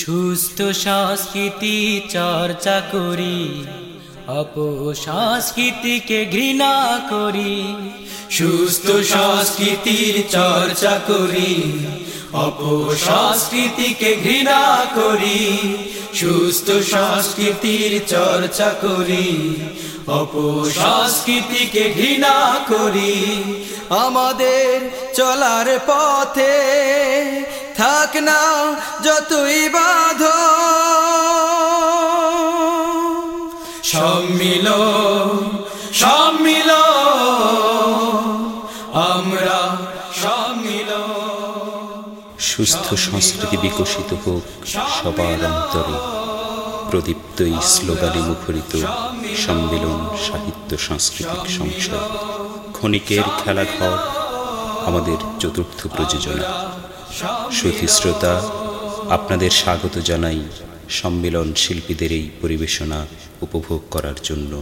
সুস্থ সংস্কৃতি চর্চা করি, অপসংস্কৃতিকে ঘৃণা করি, সুস্থ সংস্কৃতির চর্চা করি, অপসংস্কৃতিকে ঘৃণা করি, সুস্থ সংস্কৃতির চর্চা করি, অপসংস্কৃতিকে ঘৃণা করি। আমাদের চলার পথে থাক না যতই বাধ। সম্মিল সম্মিল আমরা সম্মিল সুস্থ সংস্কৃতি বিকশিত হোক সবার অন্তরে। প্রদীপ্ত এই স্লোগানে মুখরিত সম্মেলন সাহিত্য সাংস্কৃতিক সংসদ। ক্ষণিকের খেলাঘর আমাদের চতুর্থ প্রযোজনা। শ্রুতি শ্রোতা আপনাদের স্বাগত জানাই সম্মেলন শিল্পীদের এই পরিবেশনা উপভোগ করার জন্য।